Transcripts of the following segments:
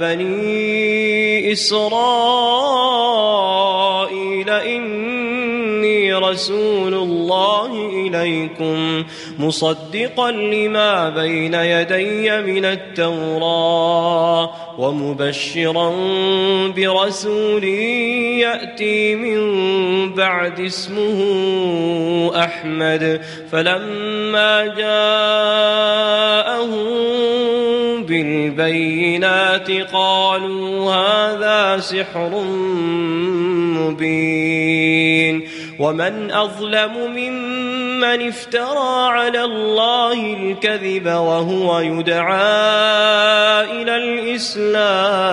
بني إسرائيل إني رسول الله إليكم مصدقا لما بين يدي من التوراة ومبشرا برسول يأتي من بعد اسمه أحمد فلما جاءهم بالبينات قالوا هذا سحر مبين ومن أظلم ممن افترى على الله الكذب وهو يدعى إلى الإسلام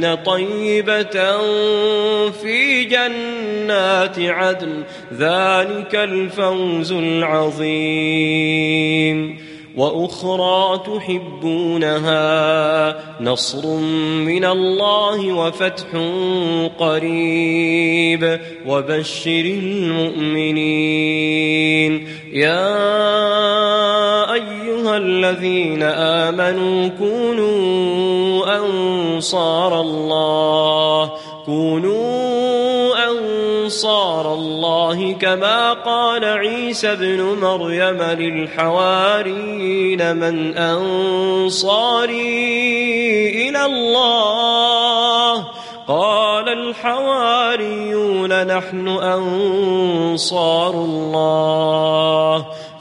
طيبة في جنات عدن ذلك الفوز العظيم. وأخرى تحبونها نصر من الله وفتح قريب. وبشر المؤمنين. يا أيها الذين آمنوا كونوا أنصار الله. كونوا أنصار الله كما قال عيسى ابن مريم للحواريين من أنصاري إلى الله. قال الحواريون نحن أنصار الله.